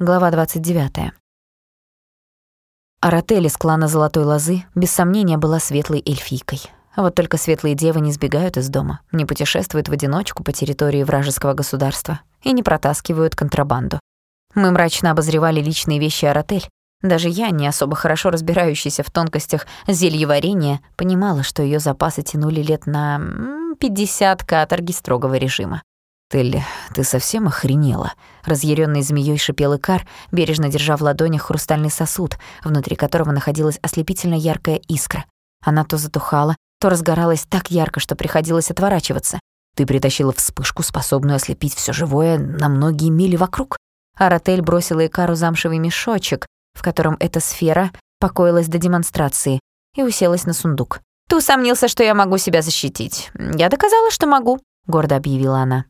Глава 29. Аратель из клана Золотой Лозы без сомнения была светлой эльфийкой. Вот только светлые девы не сбегают из дома, не путешествуют в одиночку по территории вражеского государства и не протаскивают контрабанду. Мы мрачно обозревали личные вещи Аратель. Даже я, не особо хорошо разбирающаяся в тонкостях зельеварения, понимала, что ее запасы тянули лет на 50 каторги строгого режима. «Телли, ты совсем охренела?» Разъярённый змеёй шипел Икар, бережно держа в ладонях хрустальный сосуд, внутри которого находилась ослепительно яркая искра. Она то затухала, то разгоралась так ярко, что приходилось отворачиваться. «Ты притащила вспышку, способную ослепить всё живое на многие мили вокруг?» Аратель бросила Икару замшевый мешочек, в котором эта сфера покоилась до демонстрации, и уселась на сундук. «Ты усомнился, что я могу себя защитить. Я доказала, что могу», — гордо объявила она.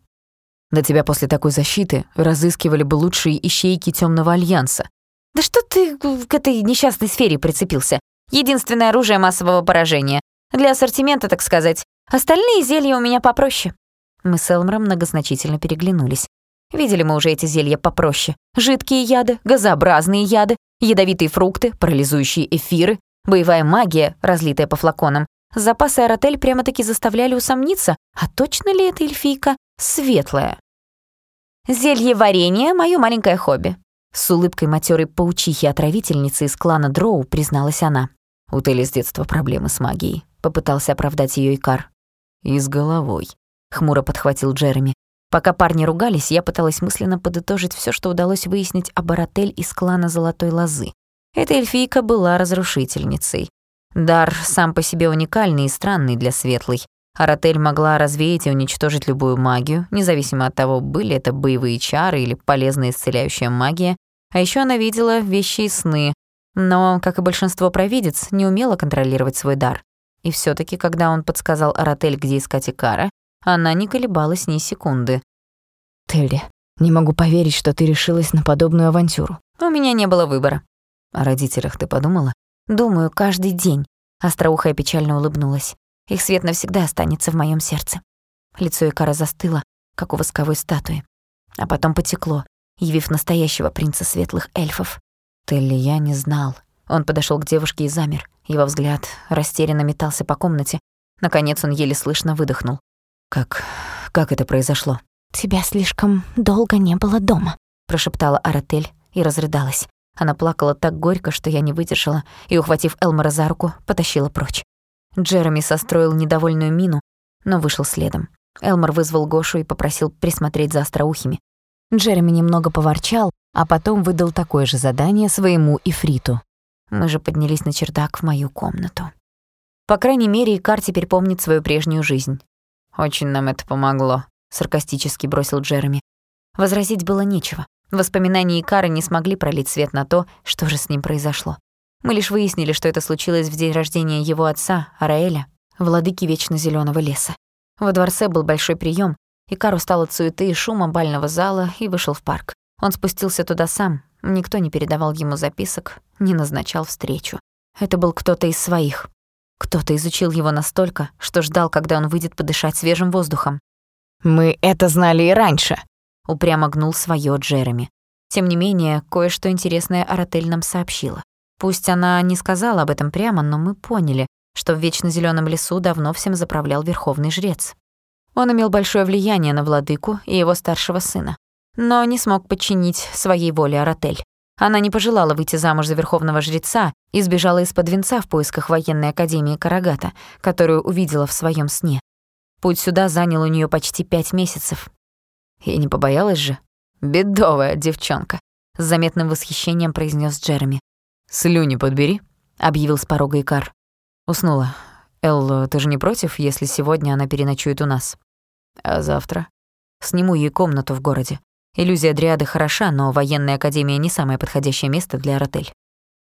На тебя после такой защиты разыскивали бы лучшие ищейки Темного Альянса. Да что ты к этой несчастной сфере прицепился? Единственное оружие массового поражения. Для ассортимента, так сказать. Остальные зелья у меня попроще. Мы с Элмором многозначительно переглянулись. Видели мы уже эти зелья попроще. Жидкие яды, газообразные яды, ядовитые фрукты, парализующие эфиры, боевая магия, разлитая по флаконам. Запасы Аратель прямо-таки заставляли усомниться, а точно ли это эльфийка светлая? Зелье варенье — моё маленькое хобби. С улыбкой матерой паучихи-отравительницы из клана Дроу призналась она. У Телли с детства проблемы с магией. Попытался оправдать её Икар. И с головой. Хмуро подхватил Джереми. Пока парни ругались, я пыталась мысленно подытожить всё, что удалось выяснить об Аратель из клана Золотой Лозы. Эта эльфийка была разрушительницей. Дар сам по себе уникальный и странный для светлой. Аратель могла развеять и уничтожить любую магию, независимо от того, были это боевые чары или полезная исцеляющая магия. А еще она видела вещи и сны, но, как и большинство провидец, не умела контролировать свой дар. И все таки когда он подсказал Аратель, где искать Икара, она не колебалась ни секунды. «Телли, не могу поверить, что ты решилась на подобную авантюру. У меня не было выбора». «О родителях ты подумала?» «Думаю, каждый день», — остроухая печально улыбнулась. Их свет навсегда останется в моем сердце. Лицо Икара застыло, как у восковой статуи. А потом потекло, явив настоящего принца светлых эльфов. Телли я не знал. Он подошел к девушке и замер. Его взгляд растерянно метался по комнате. Наконец он еле слышно выдохнул. «Как... как это произошло?» «Тебя слишком долго не было дома», — прошептала Аратель и разрыдалась. Она плакала так горько, что я не выдержала, и, ухватив Элмора за руку, потащила прочь. Джереми состроил недовольную мину, но вышел следом. Элмор вызвал Гошу и попросил присмотреть за остроухими. Джереми немного поворчал, а потом выдал такое же задание своему Ифриту. Мы же поднялись на чердак в мою комнату. По крайней мере, Икар теперь помнит свою прежнюю жизнь. «Очень нам это помогло», — саркастически бросил Джереми. Возразить было нечего. Воспоминания Икара не смогли пролить свет на то, что же с ним произошло. Мы лишь выяснили, что это случилось в день рождения его отца, Араэля, владыки Вечно Зелёного леса. Во дворце был большой прием, и Кару стало суеты и шума бального зала и вышел в парк. Он спустился туда сам, никто не передавал ему записок, не назначал встречу. Это был кто-то из своих. Кто-то изучил его настолько, что ждал, когда он выйдет подышать свежим воздухом. «Мы это знали и раньше», — упрямо гнул своё Джереми. Тем не менее, кое-что интересное Аратель нам сообщила. Пусть она не сказала об этом прямо, но мы поняли, что в вечно зеленом лесу давно всем заправлял верховный жрец. Он имел большое влияние на владыку и его старшего сына, но не смог подчинить своей воле Аратель. Она не пожелала выйти замуж за верховного жреца и сбежала из-под венца в поисках военной академии Карагата, которую увидела в своем сне. Путь сюда занял у нее почти пять месяцев. И не побоялась же. Бедовая девчонка, с заметным восхищением произнес Джереми. «Слюни подбери», — объявил с порога Икар. Уснула. «Эл, ты же не против, если сегодня она переночует у нас?» «А завтра?» «Сниму ей комнату в городе. Иллюзия Дриады хороша, но военная академия не самое подходящее место для Аратель».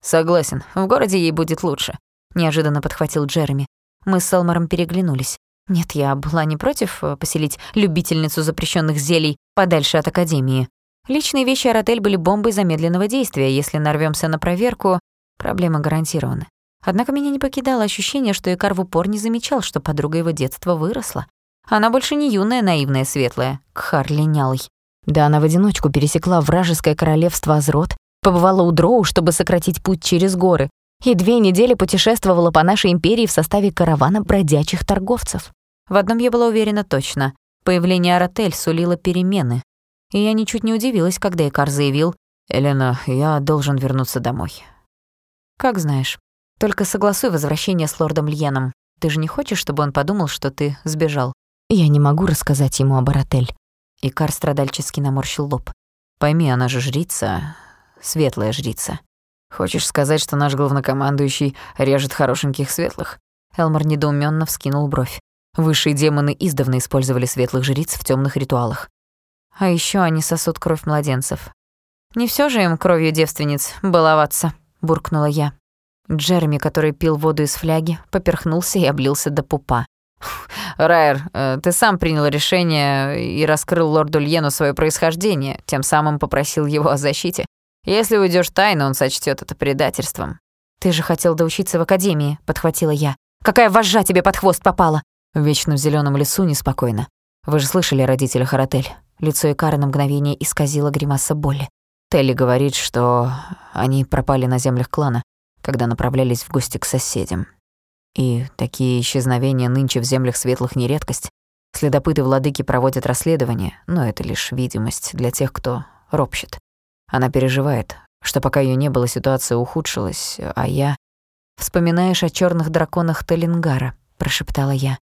«Согласен, в городе ей будет лучше», — неожиданно подхватил Джереми. Мы с Элмором переглянулись. Нет, я была не против э, поселить любительницу запрещенных зелий подальше от академии. Личные вещи Аратель были бомбой замедленного действия. Если нарвемся на проверку, проблемы гарантированы. Однако меня не покидало ощущение, что Икар в упор не замечал, что подруга его детства выросла. Она больше не юная, наивная, светлая, кхар линялый. Да она в одиночку пересекла вражеское королевство Азрот, побывала у Дроу, чтобы сократить путь через горы, и две недели путешествовала по нашей империи в составе каравана бродячих торговцев. В одном я была уверена точно. Появление Аратель сулило перемены. И я ничуть не удивилась, когда Икар заявил, «Элена, я должен вернуться домой». «Как знаешь. Только согласуй возвращение с лордом Льеном. Ты же не хочешь, чтобы он подумал, что ты сбежал?» «Я не могу рассказать ему об Аратель». Икар страдальчески наморщил лоб. «Пойми, она же жрица, светлая жрица. Хочешь сказать, что наш главнокомандующий режет хорошеньких светлых?» Элмар недоуменно вскинул бровь. Высшие демоны издавна использовали светлых жриц в темных ритуалах. А еще они сосут кровь младенцев. «Не все же им кровью девственниц баловаться», — буркнула я. Джереми, который пил воду из фляги, поперхнулся и облился до пупа. «Райер, э, ты сам принял решение и раскрыл лорду Льену свое происхождение, тем самым попросил его о защите. Если уйдешь тайно, он сочтет это предательством». «Ты же хотел доучиться в академии», — подхватила я. «Какая вожжа тебе под хвост попала?» В вечном зеленом лесу неспокойно. Вы же слышали родителя Харатель. Лицо Икара на мгновение исказило гримаса боли. Телли говорит, что они пропали на землях клана, когда направлялись в гости к соседям. И такие исчезновения нынче в землях светлых не редкость. Следопыты владыки проводят расследование, но это лишь видимость для тех, кто ропщет. Она переживает, что пока ее не было, ситуация ухудшилась, а я... «Вспоминаешь о черных драконах Талингара», — прошептала я.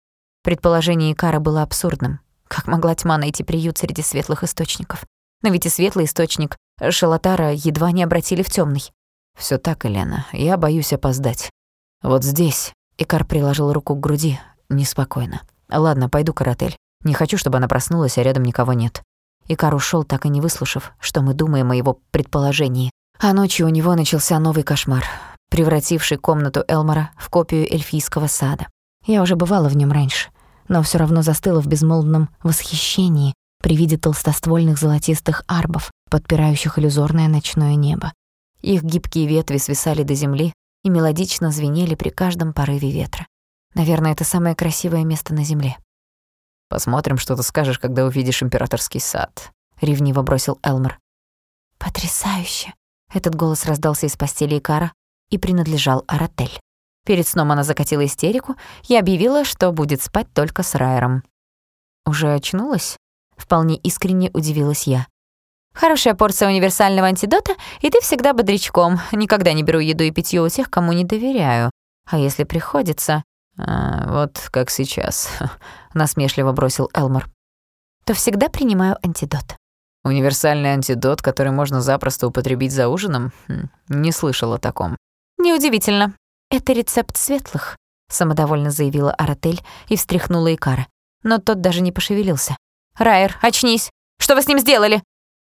Предположение Икара было абсурдным. Как могла тьма найти приют среди светлых источников? Но ведь и светлый источник Шалатара едва не обратили в темный. Все так, Елена, я боюсь опоздать. Вот здесь Икар приложил руку к груди, неспокойно. Ладно, пойду Каратель. Не хочу, чтобы она проснулась, а рядом никого нет. Икар ушел, так и не выслушав, что мы думаем о его предположении. А ночью у него начался новый кошмар, превративший комнату Элмора в копию эльфийского сада. Я уже бывала в нем раньше, но все равно застыла в безмолвном восхищении при виде толстоствольных золотистых арбов, подпирающих иллюзорное ночное небо. Их гибкие ветви свисали до земли и мелодично звенели при каждом порыве ветра. Наверное, это самое красивое место на земле. «Посмотрим, что ты скажешь, когда увидишь императорский сад», — ревниво бросил Элмер. «Потрясающе!» — этот голос раздался из постели Икара и принадлежал Аратель. Перед сном она закатила истерику и объявила, что будет спать только с Райером. «Уже очнулась?» — вполне искренне удивилась я. «Хорошая порция универсального антидота, и ты всегда бодрячком. Никогда не беру еду и питье у тех, кому не доверяю. А если приходится...» а, «Вот как сейчас», — насмешливо бросил Элмор. «То всегда принимаю антидот». «Универсальный антидот, который можно запросто употребить за ужином? Хм, не слышал о таком». «Неудивительно. «Это рецепт светлых», — самодовольно заявила Аратель и встряхнула Икара. Но тот даже не пошевелился. «Райер, очнись! Что вы с ним сделали?»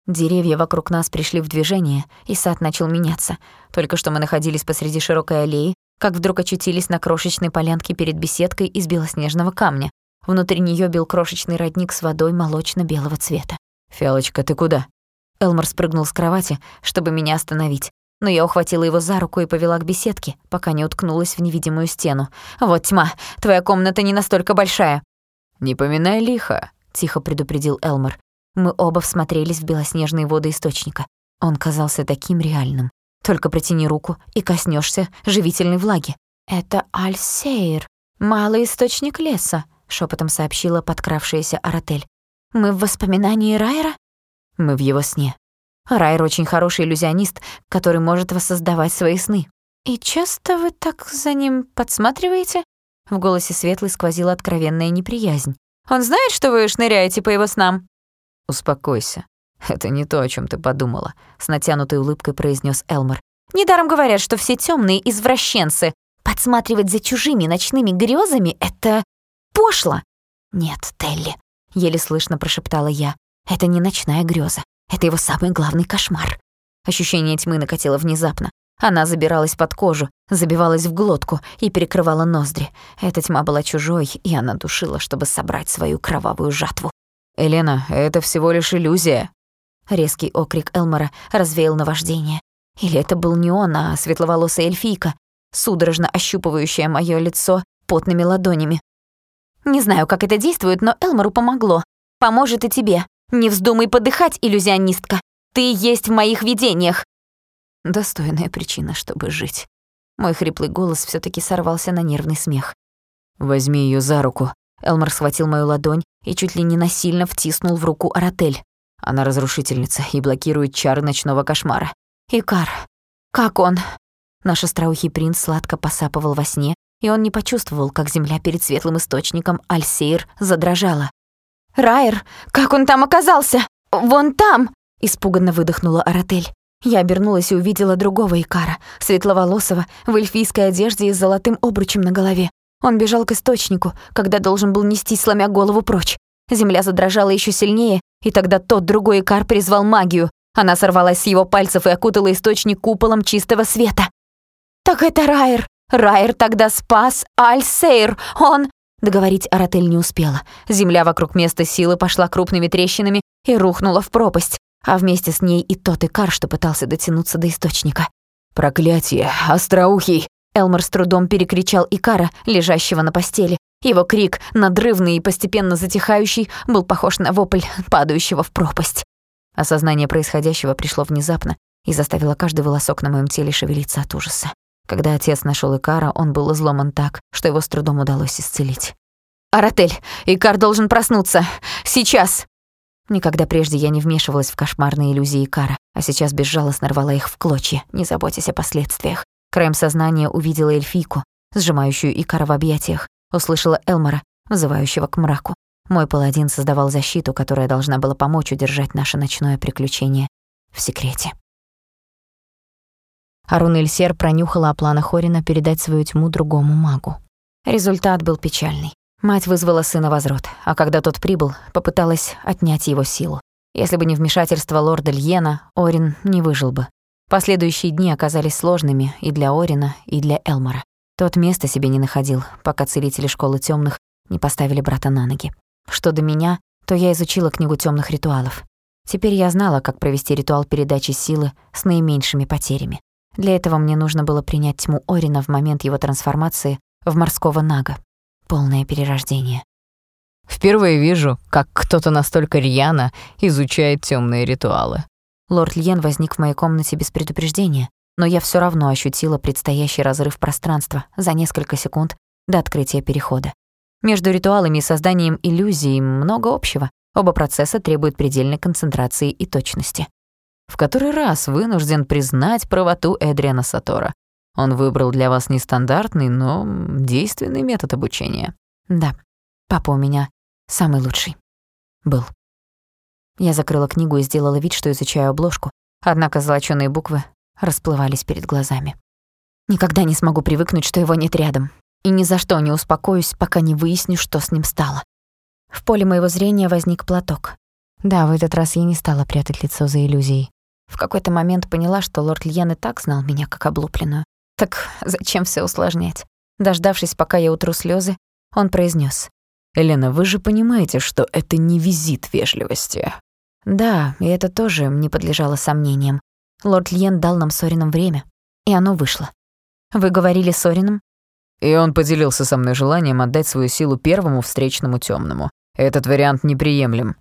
Деревья вокруг нас пришли в движение, и сад начал меняться. Только что мы находились посреди широкой аллеи, как вдруг очутились на крошечной полянке перед беседкой из белоснежного камня. Внутри нее бил крошечный родник с водой молочно-белого цвета. «Фиалочка, ты куда?» Элмор спрыгнул с кровати, чтобы меня остановить но я ухватила его за руку и повела к беседке, пока не уткнулась в невидимую стену. «Вот тьма, твоя комната не настолько большая». «Не поминай лихо», — тихо предупредил Элмор. Мы оба всмотрелись в белоснежные воды источника. Он казался таким реальным. Только протяни руку и коснешься живительной влаги. «Это Альсейр, малый источник леса», — шепотом сообщила подкравшаяся Аратель. «Мы в воспоминании Райера?» «Мы в его сне», Райер очень хороший иллюзионист, который может воссоздавать свои сны. «И часто вы так за ним подсматриваете?» В голосе Светлой сквозила откровенная неприязнь. «Он знает, что вы шныряете по его снам?» «Успокойся. Это не то, о чем ты подумала», — с натянутой улыбкой произнес Элмор. «Недаром говорят, что все темные извращенцы. Подсматривать за чужими ночными грезами — это пошло!» «Нет, Телли», — еле слышно прошептала я. «Это не ночная греза. Это его самый главный кошмар. Ощущение тьмы накатило внезапно. Она забиралась под кожу, забивалась в глотку и перекрывала ноздри. Эта тьма была чужой, и она душила, чтобы собрать свою кровавую жатву. «Елена, это всего лишь иллюзия!» Резкий окрик Элмора развеял наваждение. Или это был не он, а светловолосая эльфийка, судорожно ощупывающая моё лицо потными ладонями. «Не знаю, как это действует, но Элмору помогло. Поможет и тебе. Не вздумай подыхать, иллюзионистка. Ты есть в моих видениях. Достойная причина, чтобы жить. Мой хриплый голос все таки сорвался на нервный смех. «Возьми ее за руку». Элмар схватил мою ладонь и чуть ли не насильно втиснул в руку Аратель. Она разрушительница и блокирует чары ночного кошмара. «Икар, как он?» Наш остроухий принц сладко посапывал во сне, и он не почувствовал, как земля перед светлым источником Альсейр задрожала. «Райер, как он там оказался? Вон там!» — испуганно выдохнула Аратель. Я обернулась и увидела другого Икара, светловолосого, в эльфийской одежде и с золотым обручем на голове. Он бежал к источнику, когда должен был нести, сломя голову прочь. Земля задрожала еще сильнее, и тогда тот другой Икар призвал магию. Она сорвалась с его пальцев и окутала источник куполом чистого света. «Так это Райер! Райер тогда спас Альсейр! Он...» Договорить Аратель не успела. Земля вокруг места силы пошла крупными трещинами и рухнула в пропасть, а вместе с ней и тот Икар, что пытался дотянуться до источника. «Проклятие! Остроухий!» Элмор с трудом перекричал Икара, лежащего на постели. Его крик, надрывный и постепенно затихающий, был похож на вопль падающего в пропасть. Осознание происходящего пришло внезапно и заставило каждый волосок на моем теле шевелиться от ужаса. Когда отец нашел Икара, он был изломан так, что его с трудом удалось исцелить. «Аратель, Икар должен проснуться! Сейчас!» Никогда прежде я не вмешивалась в кошмарные иллюзии Икара, а сейчас безжалостно рвала их в клочья, не заботясь о последствиях. Краем сознания увидела эльфийку, сжимающую Икара в объятиях, услышала Элмора, вызывающего к мраку. Мой паладин создавал защиту, которая должна была помочь удержать наше ночное приключение в секрете. Арун Эльсер пронюхала о планах Орина передать свою тьму другому магу. Результат был печальный. Мать вызвала сына возврат, а когда тот прибыл, попыталась отнять его силу. Если бы не вмешательство лорда Льена, Орин не выжил бы. Последующие дни оказались сложными и для Орина, и для Элмора. Тот места себе не находил, пока целители школы тёмных не поставили брата на ноги. Что до меня, то я изучила книгу тёмных ритуалов. Теперь я знала, как провести ритуал передачи силы с наименьшими потерями. Для этого мне нужно было принять тьму Орина в момент его трансформации в морского нага. Полное перерождение. Впервые вижу, как кто-то настолько рьяно изучает темные ритуалы. Лорд Льен возник в моей комнате без предупреждения, но я все равно ощутила предстоящий разрыв пространства за несколько секунд до открытия перехода. Между ритуалами и созданием иллюзий много общего. Оба процесса требуют предельной концентрации и точности в который раз вынужден признать правоту Эдриана Сатора. Он выбрал для вас нестандартный, но действенный метод обучения. Да, папа у меня самый лучший. Был. Я закрыла книгу и сделала вид, что изучаю обложку, однако золочёные буквы расплывались перед глазами. Никогда не смогу привыкнуть, что его нет рядом, и ни за что не успокоюсь, пока не выясню, что с ним стало. В поле моего зрения возник платок. Да, в этот раз я не стала прятать лицо за иллюзией. В какой-то момент поняла, что лорд Льен и так знал меня как облупленную. Так зачем все усложнять? Дождавшись, пока я утру слезы, он произнес: «Елена, вы же понимаете, что это не визит вежливости». Да, и это тоже не подлежало сомнениям. Лорд Льен дал нам с Орином время, и оно вышло. Вы говорили с Орином? И он поделился со мной желанием отдать свою силу первому встречному темному. Этот вариант неприемлем.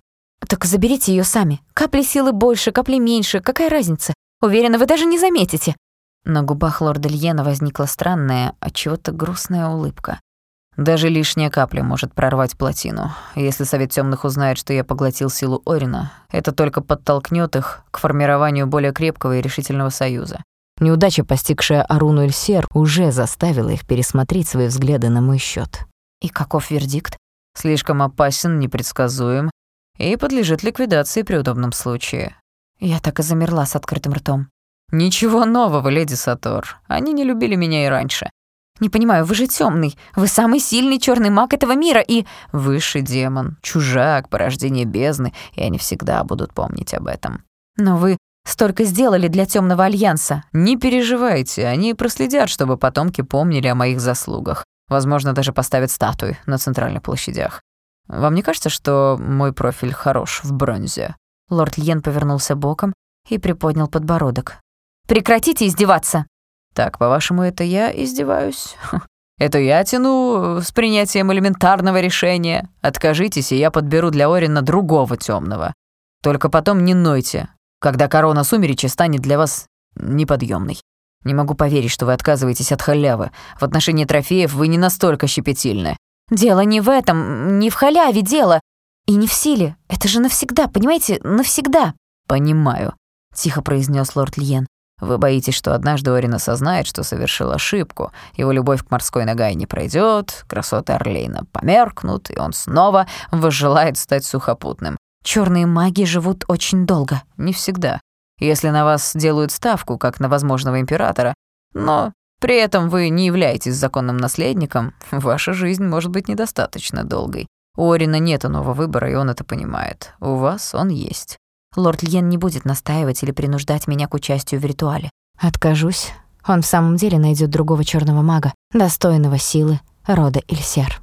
Так заберите ее сами. Капли силы больше, капли меньше, какая разница? Уверена, вы даже не заметите. На губах лорда Льена возникла странная, от чего-то грустная улыбка. Даже лишняя капля может прорвать плотину. Если Совет Тёмных узнает, что я поглотил силу Орина, это только подтолкнет их к формированию более крепкого и решительного союза. Неудача, постигшая Аруну Эльсер, уже заставила их пересмотреть свои взгляды на мой счет. И каков вердикт? Слишком опасен, непредсказуем и подлежит ликвидации при удобном случае. Я так и замерла с открытым ртом. Ничего нового, леди Сатор. Они не любили меня и раньше. Не понимаю, вы же темный, вы самый сильный черный маг этого мира и высший демон, чужак, порождение бездны, и они всегда будут помнить об этом. Но вы столько сделали для темного альянса. Не переживайте, они проследят, чтобы потомки помнили о моих заслугах. Возможно, даже поставят статуи на центральных площадях. Вам не кажется, что мой профиль хорош в бронзе?» Лорд Льен повернулся боком и приподнял подбородок. «Прекратите издеваться!» «Так, по-вашему, это я издеваюсь?» «Это я тяну с принятием элементарного решения. Откажитесь, и я подберу для Орина другого темного. Только потом не нойте, когда корона сумеречи станет для вас неподъемной. Не могу поверить, что вы отказываетесь от халявы. В отношении трофеев вы не настолько щепетильны. Дело не в этом, не в халяве дело. И не в силе. Это же навсегда, понимаете, навсегда. Понимаю, тихо произнес лорд Льен. Вы боитесь, что однажды Орин осознает, что совершил ошибку, его любовь к морской ногай не пройдет, красоты Орлейна померкнут, и он снова возжелает стать сухопутным. Черные маги живут очень долго. Не всегда. Если на вас делают ставку, как на возможного императора, но при этом вы не являетесь законным наследником, ваша жизнь может быть недостаточно долгой. У Орина нет иного выбора, и он это понимает. У вас он есть. Лорд Льен не будет настаивать или принуждать меня к участию в ритуале. Откажусь. Он в самом деле найдет другого черного мага, достойного силы рода Ильсер.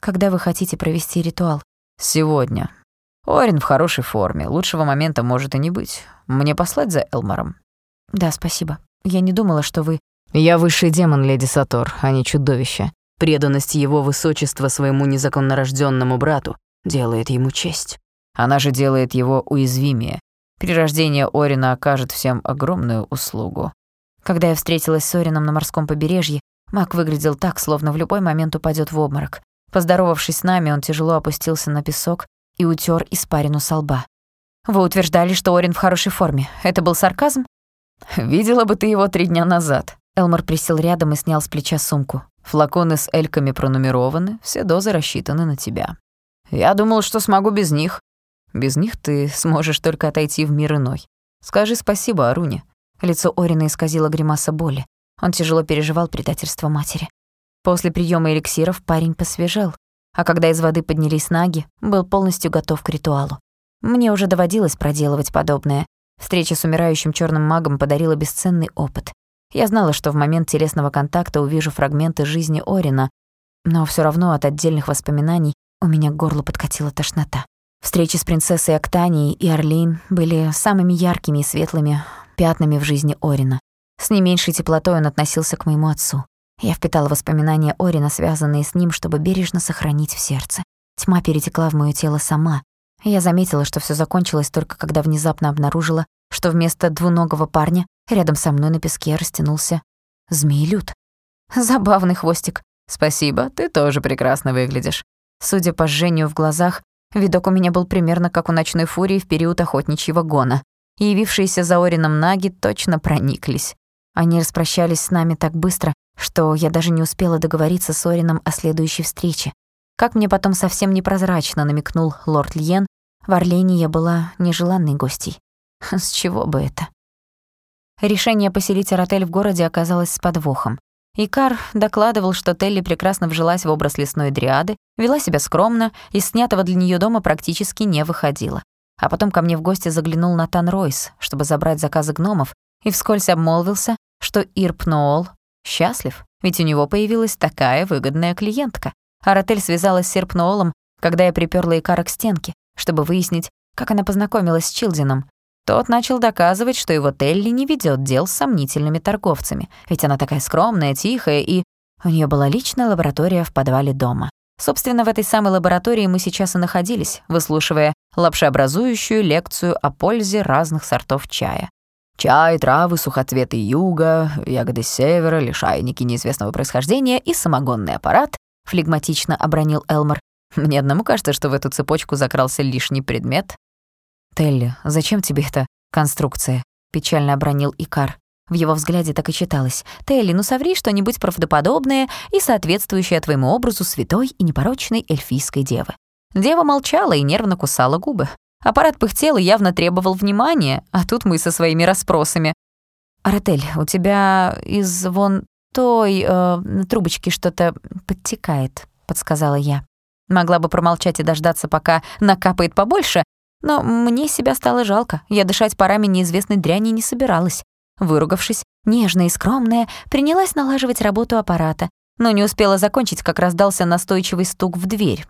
Когда вы хотите провести ритуал? Сегодня. Орин в хорошей форме. Лучшего момента может и не быть. Мне послать за Элмором? Да, спасибо. Я не думала, что вы... Я высший демон, леди Сатор, а не чудовище. Преданность его высочества своему незаконно рожденному брату делает ему честь. Она же делает его уязвимее. Перерождение Орина окажет всем огромную услугу. Когда я встретилась с Орином на морском побережье, маг выглядел так, словно в любой момент упадет в обморок. Поздоровавшись с нами, он тяжело опустился на песок и утер испарину со лба. «Вы утверждали, что Орин в хорошей форме. Это был сарказм?» «Видела бы ты его три дня назад». Элмор присел рядом и снял с плеча сумку. «Флаконы с эльками пронумерованы, все дозы рассчитаны на тебя. Я думал, что смогу без них. Без них ты сможешь только отойти в мир иной. Скажи спасибо Аруне». Лицо Орина исказило гримаса боли. Он тяжело переживал предательство матери. После приема эликсиров парень посвежел, а когда из воды поднялись наги, был полностью готов к ритуалу. Мне уже доводилось проделывать подобное. Встреча с умирающим черным магом подарила бесценный опыт. Я знала, что в момент телесного контакта увижу фрагменты жизни Орина, но все равно от отдельных воспоминаний у меня к горлу подкатила тошнота. Встречи с принцессой Октанией и Орлейн были самыми яркими и светлыми пятнами в жизни Орина. С не меньшей теплотой он относился к моему отцу. Я впитала воспоминания Орина, связанные с ним, чтобы бережно сохранить в сердце. Тьма перетекла в моё тело сама. Я заметила, что всё закончилось только когда внезапно обнаружила, что вместо двуногого парня рядом со мной на песке растянулся змеелюд. Забавный хвостик. Спасибо, ты тоже прекрасно выглядишь. Судя по жжению в глазах, видок у меня был примерно как у ночной фурии в период охотничьего гона. Явившиеся за Орином наги точно прониклись. Они распрощались с нами так быстро, что я даже не успела договориться с Орином о следующей встрече. Как мне потом совсем непрозрачно намекнул лорд Льен, в Орлене я была нежеланной гостьей. С чего бы это? Решение поселить Аротель в городе оказалось с подвохом. Икар докладывал, что Телли прекрасно вжилась в образ лесной дриады, вела себя скромно, из снятого для нее дома практически не выходила. А потом ко мне в гости заглянул Натан Ройс, чтобы забрать заказы гномов, и вскользь обмолвился, что Ирп Ноол Счастлив, ведь у него появилась такая выгодная клиентка. Аратель связалась с Серпноолом, когда я припёрла Икара к стенке, чтобы выяснить, как она познакомилась с Чилдином. Тот начал доказывать, что его Телли не ведёт дел с сомнительными торговцами, ведь она такая скромная, тихая и... У неё была личная лаборатория в подвале дома. Собственно, в этой самой лаборатории мы сейчас и находились, выслушивая лапшеобразующую лекцию о пользе разных сортов чая. Чай, травы, сухоцветы юга, ягоды севера, лишайники неизвестного происхождения и самогонный аппарат, флегматично обронил Элмор. Мне одному кажется, что в эту цепочку закрался лишний предмет. «Телли, зачем тебе эта конструкция?» — печально обронил Икар. В его взгляде так и читалось. «Телли, ну соври что-нибудь правдоподобное и соответствующее твоему образу святой и непорочной эльфийской девы». Дева молчала и нервно кусала губы. Аппарат пыхтел и явно требовал внимания, а тут мы со своими расспросами. «Аратель, у тебя из вон той э, трубочки что-то подтекает», — подсказала я. Могла бы промолчать и дождаться, пока накапает побольше, но мне себя стало жалко. Я дышать парами неизвестной дряни не собиралась. Выругавшись, нежная и скромная, принялась налаживать работу аппарата, но не успела закончить, как раздался настойчивый стук в дверь.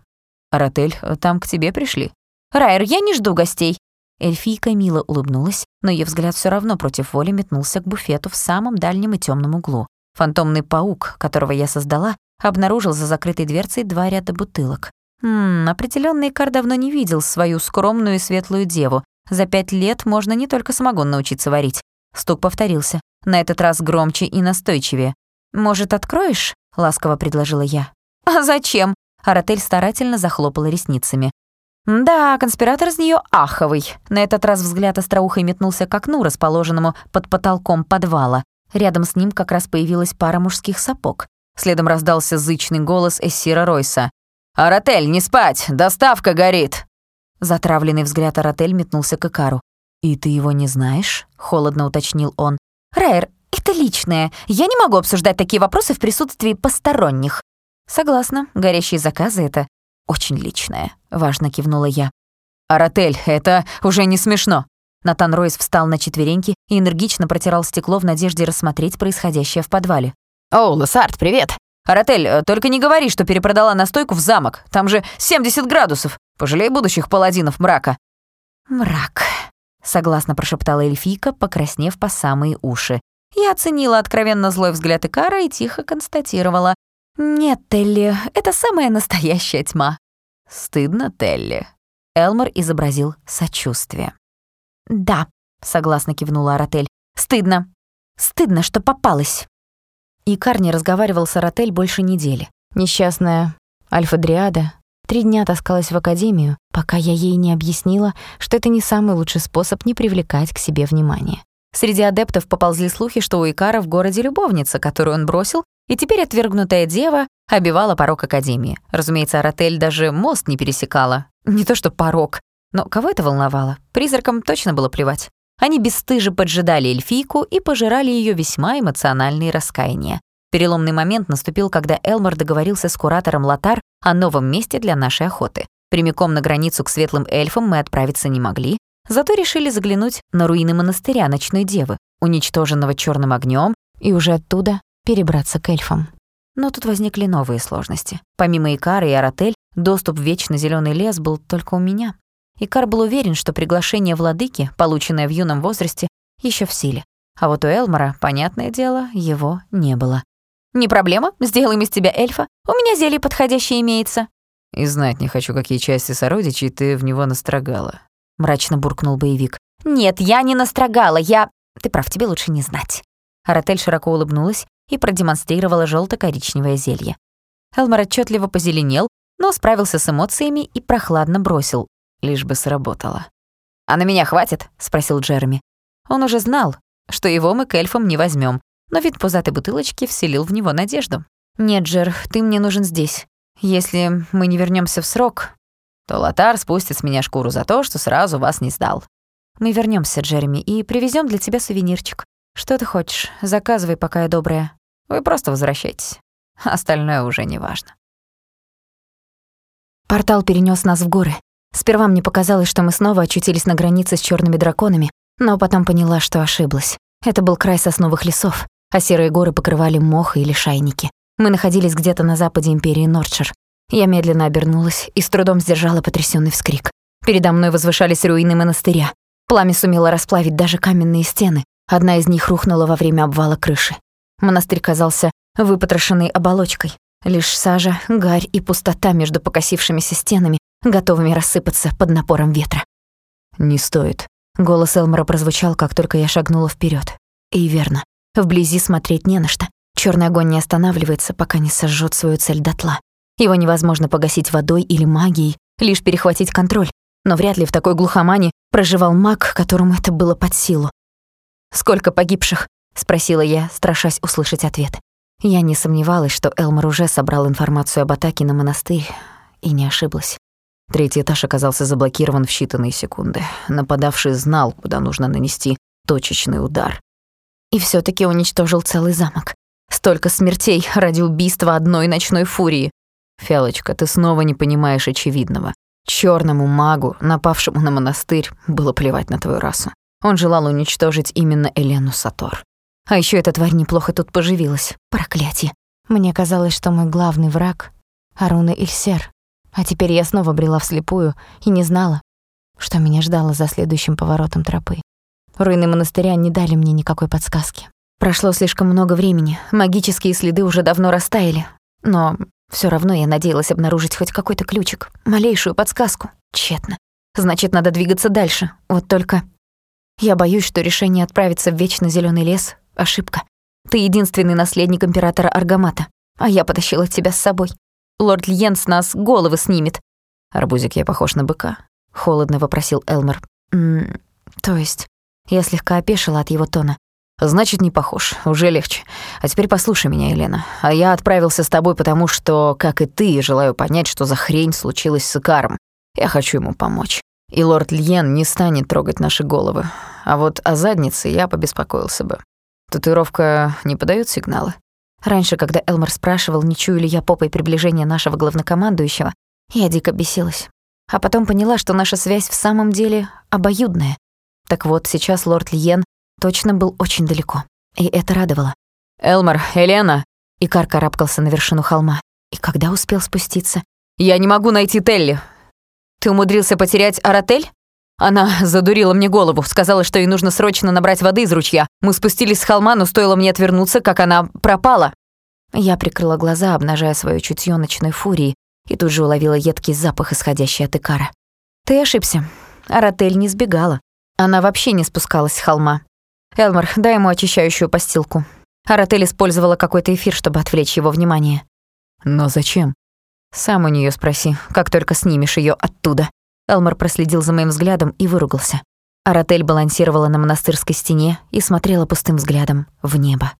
«Аратель, там к тебе пришли?» «Райер, я не жду гостей». Эльфийка мило улыбнулась, но ее взгляд все равно против воли метнулся к буфету в самом дальнем и темном углу. Фантомный паук, которого я создала, обнаружил за закрытой дверцей два ряда бутылок. Ммм, определённо Икар давно не видел свою скромную и светлую деву. За пять лет можно не только самогон научиться варить. Стук повторился, на этот раз громче и настойчивее. «Может, откроешь?» — ласково предложила я. «А зачем?» — Аратель старательно захлопала ресницами. Да, конспиратор из неё аховый. На этот раз взгляд остроухой метнулся к окну, расположенному под потолком подвала. Рядом с ним как раз появилась пара мужских сапог. Следом раздался зычный голос Эссира Ройса. «Аратель, не спать! Доставка горит!» Затравленный взгляд Аратель метнулся к Икару. «И ты его не знаешь?» — холодно уточнил он. «Райер, это личное. Я не могу обсуждать такие вопросы в присутствии посторонних». «Согласна, горящие заказы — это очень личное», — важно кивнула я. «Аратель, это уже не смешно». Натан Ройс встал на четвереньки и энергично протирал стекло в надежде рассмотреть происходящее в подвале. «О, Лассард, привет!» «Аратель, э, только не говори, что перепродала настойку в замок. Там же 70 градусов. Пожалей будущих паладинов мрака». «Мрак», — согласно прошептала эльфийка, покраснев по самые уши. Я оценила откровенно злой взгляд Икара и тихо констатировала. «Нет, Телли, это самая настоящая тьма». «Стыдно, Телли?» Элмор изобразил сочувствие. «Да», — согласно кивнула Аратель. «Стыдно. Стыдно, что попалась». Икар не разговаривал с Аратель больше недели. Несчастная Альфа-Дриада три дня таскалась в академию, пока я ей не объяснила, что это не самый лучший способ не привлекать к себе внимание. Среди адептов поползли слухи, что у Икара в городе любовница, которую он бросил, и теперь отвергнутая дева обивала порог Академии. Разумеется, Аратель даже мост не пересекала. Не то что порог. Но кого это волновало? Призракам точно было плевать. Они бесстыже поджидали эльфийку и пожирали ее весьма эмоциональные раскаяния. Переломный момент наступил, когда Элмор договорился с куратором Латар о новом месте для нашей охоты. Прямиком на границу к светлым эльфам мы отправиться не могли, зато решили заглянуть на руины монастыря Ночной Девы, уничтоженного черным огнем, и уже оттуда перебраться к эльфам. Но тут возникли новые сложности. Помимо Икары и Аратель, доступ в вечно зеленый лес был только у меня. Икар был уверен, что приглашение владыки, полученное в юном возрасте, еще в силе. А вот у Элмора, понятное дело, его не было. «Не проблема, сделаем из тебя эльфа. У меня зелье подходящее имеется». «И знать не хочу, какие части сородичей ты в него настрогала», — мрачно буркнул боевик. «Нет, я не настрогала, я...» «Ты прав, тебе лучше не знать». Аратель широко улыбнулась и продемонстрировала желто коричневое зелье. Элмор отчетливо позеленел, но справился с эмоциями и прохладно бросил лишь бы сработало. «А на меня хватит?» — спросил Джереми. Он уже знал, что его мы к эльфам не возьмем, но вид пузатой бутылочки вселил в него надежду. «Нет, Джер, ты мне нужен здесь. Если мы не вернемся в срок, то Лотар спустит с меня шкуру за то, что сразу вас не сдал». «Мы вернемся, Джереми, и привезем для тебя сувенирчик. Что ты хочешь? Заказывай, пока я добрая. Вы просто возвращайтесь. Остальное уже не важно». Портал перенес нас в горы. Сперва мне показалось, что мы снова очутились на границе с черными драконами, но потом поняла, что ошиблась. Это был край сосновых лесов, а серые горы покрывали мох или шайники. Мы находились где-то на западе империи Нордшир. Я медленно обернулась и с трудом сдержала потрясенный вскрик. Передо мной возвышались руины монастыря. Пламя сумело расплавить даже каменные стены. Одна из них рухнула во время обвала крыши. Монастырь казался выпотрошенной оболочкой. Лишь сажа, гарь и пустота между покосившимися стенами готовыми рассыпаться под напором ветра. «Не стоит». Голос Элмора прозвучал, как только я шагнула вперед. И верно. Вблизи смотреть не на что. Черный огонь не останавливается, пока не сожжет свою цель дотла. Его невозможно погасить водой или магией, лишь перехватить контроль. Но вряд ли в такой глухомане проживал маг, которому это было под силу. «Сколько погибших?» — спросила я, страшась услышать ответ. Я не сомневалась, что Элмор уже собрал информацию об атаке на монастырь, и не ошиблась. Третий этаж оказался заблокирован в считанные секунды. Нападавший знал, куда нужно нанести точечный удар. И все таки уничтожил целый замок. Столько смертей ради убийства одной ночной фурии. Фиалочка, ты снова не понимаешь очевидного. Черному магу, напавшему на монастырь, было плевать на твою расу. Он желал уничтожить именно Элену Сатор. А еще эта тварь неплохо тут поживилась. Проклятие. Мне казалось, что мой главный враг — Аруна Ильсер, а теперь я снова брела вслепую и не знала, что меня ждало за следующим поворотом тропы. Руины монастыря не дали мне никакой подсказки. Прошло слишком много времени, магические следы уже давно растаяли. Но Все равно я надеялась обнаружить хоть какой-то ключик, малейшую подсказку. Тщетно. Значит, надо двигаться дальше. Вот только... Я боюсь, что решение отправиться в вечно зеленый лес — ошибка. Ты единственный наследник императора Аргамата, а я потащила тебя с собой. Лорд Льен с нас головы снимет. «Арбузик, я похож на быка?» — холодно вопросил Элмер. «М -м, то есть...» Я слегка опешила от его тона. «Значит, не похож. Уже легче. А теперь послушай меня, Елена. А я отправился с тобой, потому что, как и ты, желаю понять, что за хрень случилась с Икаром. Я хочу ему помочь. И лорд Льен не станет трогать наши головы. А вот о заднице я побеспокоился бы. Татуировка не подает сигналы? Раньше, когда Элмор спрашивал, не чую ли я попой приближения нашего главнокомандующего, я дико бесилась. А потом поняла, что наша связь в самом деле обоюдная. Так вот, сейчас лорд Льен точно был очень далеко. И это радовало. «Элмор, Елена!» Икар карабкался на вершину холма. И когда успел спуститься? «Я не могу найти Телли!» «Ты умудрился потерять Аратель?» Она задурила мне голову, сказала, что ей нужно срочно набрать воды из ручья. Мы спустились с холма, но стоило мне отвернуться, как она пропала. Я прикрыла глаза, обнажая свое чутье ночной фурии, и тут же уловила едкий запах, исходящий от Икара. Ты ошибся. Аратель не сбегала. Она вообще не спускалась с холма. Элмар, дай ему очищающую постилку. Аратель использовала какой-то эфир, чтобы отвлечь его внимание. Но зачем? Сам у нее спроси, как только снимешь ее оттуда. Элмар проследил за моим взглядом и выругался. Аратель балансировала на монастырской стене и смотрела пустым взглядом в небо.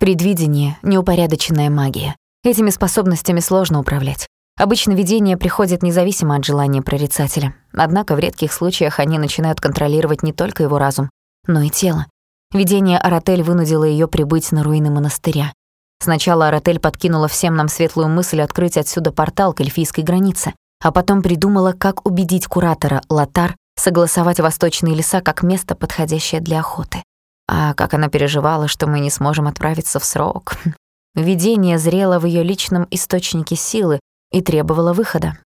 Предвидение — неупорядоченная магия. Этими способностями сложно управлять. Обычно видения приходят независимо от желания прорицателя. Однако в редких случаях они начинают контролировать не только его разум, но и тело. Видение Аратель вынудило ее прибыть на руины монастыря. Сначала Аратель подкинула всем нам светлую мысль открыть отсюда портал к эльфийской границе а потом придумала, как убедить куратора Латар согласовать восточные леса как место, подходящее для охоты. А как она переживала, что мы не сможем отправиться в срок. Видение зрело в ее личном источнике силы и требовало выхода.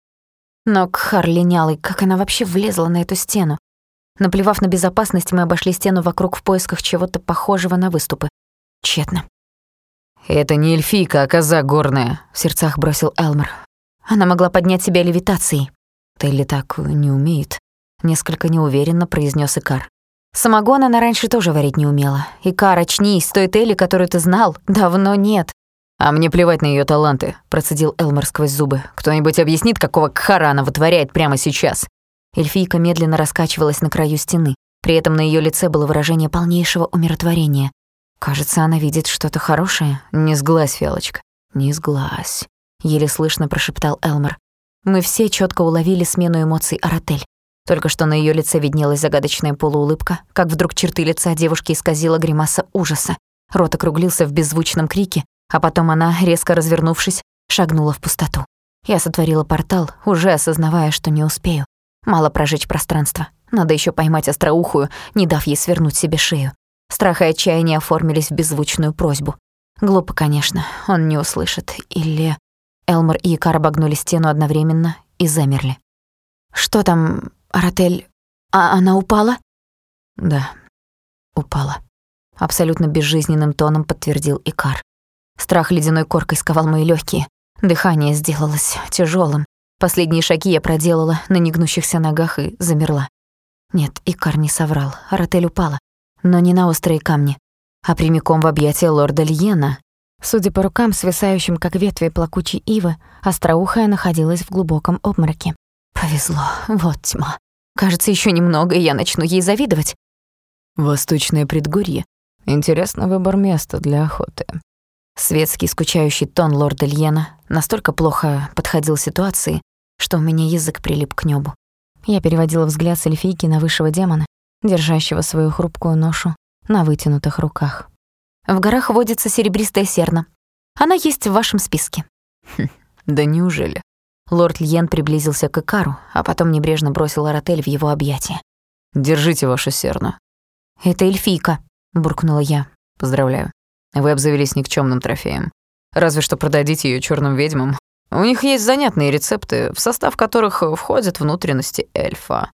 Но Кхар линялый, как она вообще влезла на эту стену? Наплевав на безопасность, мы обошли стену вокруг в поисках чего-то похожего на выступы. Тщетно. «Это не эльфийка, а коза горная», — в сердцах бросил Элмер. Она могла поднять себя левитацией. Телли так не умеет, несколько неуверенно произнес Икар. Самогон она раньше тоже варить не умела. Икар, очнись, той Телли, которую ты знал, давно нет. А мне плевать на ее таланты, процедил Элмер сквозь зубы. Кто-нибудь объяснит, какого кхара она вытворяет прямо сейчас? Эльфийка медленно раскачивалась на краю стены. При этом на ее лице было выражение полнейшего умиротворения. Кажется, она видит что-то хорошее. Не сглазь, Фиалочка, не сглазь еле слышно прошептал Элмер. Мы все четко уловили смену эмоций Аратель. Только что на ее лице виднелась загадочная полуулыбка, как вдруг черты лица девушки исказила гримаса ужаса. Рот округлился в беззвучном крике, а потом она, резко развернувшись, шагнула в пустоту. Я сотворила портал, уже осознавая, что не успею. Мало прожечь пространство. Надо еще поймать остроухую, не дав ей свернуть себе шею. Страх и отчаяние оформились в беззвучную просьбу. Глупо, конечно, он не услышит. Или... Элмор и Икар обогнули стену одновременно и замерли. «Что там, Аратель? А она упала?» «Да, упала», — абсолютно безжизненным тоном подтвердил Икар. Страх ледяной коркой сковал мои легкие. Дыхание сделалось тяжелым. Последние шаги я проделала на негнущихся ногах и замерла. Нет, Икар не соврал. Аратель упала. Но не на острые камни, а прямиком в объятия лорда Льена, Судя по рукам, свисающим, как ветви плакучей ивы, остроухая находилась в глубоком обмороке. Повезло, вот тьма. Кажется, еще немного, и я начну ей завидовать. Восточное предгорье. Интересный выбор места для охоты. Светский, скучающий тон лорда Льена настолько плохо подходил ситуации, что у меня язык прилип к небу. Я переводила взгляд с эльфийки на высшего демона, держащего свою хрупкую ношу на вытянутых руках. В горах водится серебристая серна. Она есть в вашем списке». Хм, «Да неужели?» Лорд Льен приблизился к Икару, а потом небрежно бросил Аратель в его объятия. «Держите вашу серну». «Это эльфийка», — буркнула я. «Поздравляю. Вы обзавелись никчемным трофеем. Разве что продадите ее черным ведьмам. У них есть занятные рецепты, в состав которых входят внутренности эльфа».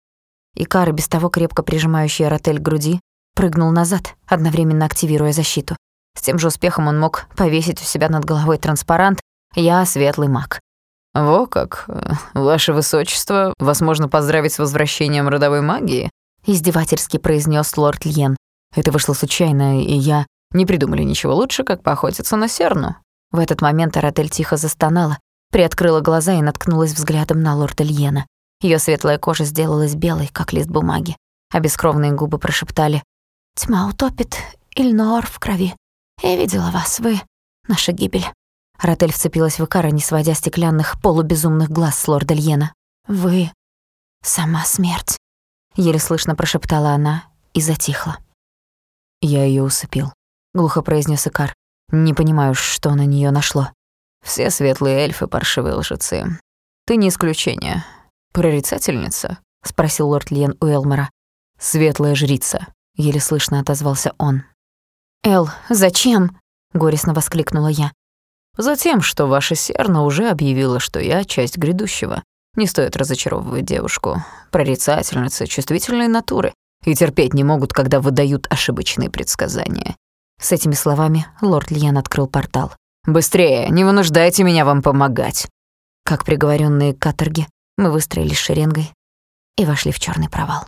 Икар, без того крепко прижимающий Аратель к груди, прыгнул назад, одновременно активируя защиту. С тем же успехом он мог повесить у себя над головой транспарант, Я светлый маг. «Во как! Ваше Высочество, вас можно поздравить с возвращением родовой магии?» Издевательски произнес лорд Льен. Это вышло случайно, и я... Не придумали ничего лучше, как поохотиться на серну. В этот момент Аратель тихо застонала, приоткрыла глаза и наткнулась взглядом на лорда Льена. Её светлая кожа сделалась белой, как лист бумаги, а бескровные губы прошептали «Тьма утопит Ильнор в крови. Я видела вас, вы — наша гибель». Ротель вцепилась в Икара, не сводя стеклянных, полубезумных глаз с лорда Льена. «Вы — сама смерть», — еле слышно прошептала она и затихла. «Я её усыпил», — глухо произнес Икар. «Не понимаю, что на неё нашло. Все светлые эльфы — паршивые лжецы. Ты не исключение. Прорицательница?» — спросил лорд Льен у Элмора. «Светлая жрица», — еле слышно отозвался он. «Эл, зачем?» — горестно воскликнула я. Затем, что ваша серна уже объявила, что я часть грядущего. Не стоит разочаровывать девушку. Прорицательница, чувствительной натуры. И терпеть не могут, когда выдают ошибочные предсказания. С этими словами лорд Льян открыл портал. «Быстрее, не вынуждайте меня вам помогать!» Как приговоренные к каторге, мы выстроились шеренгой и вошли в черный провал.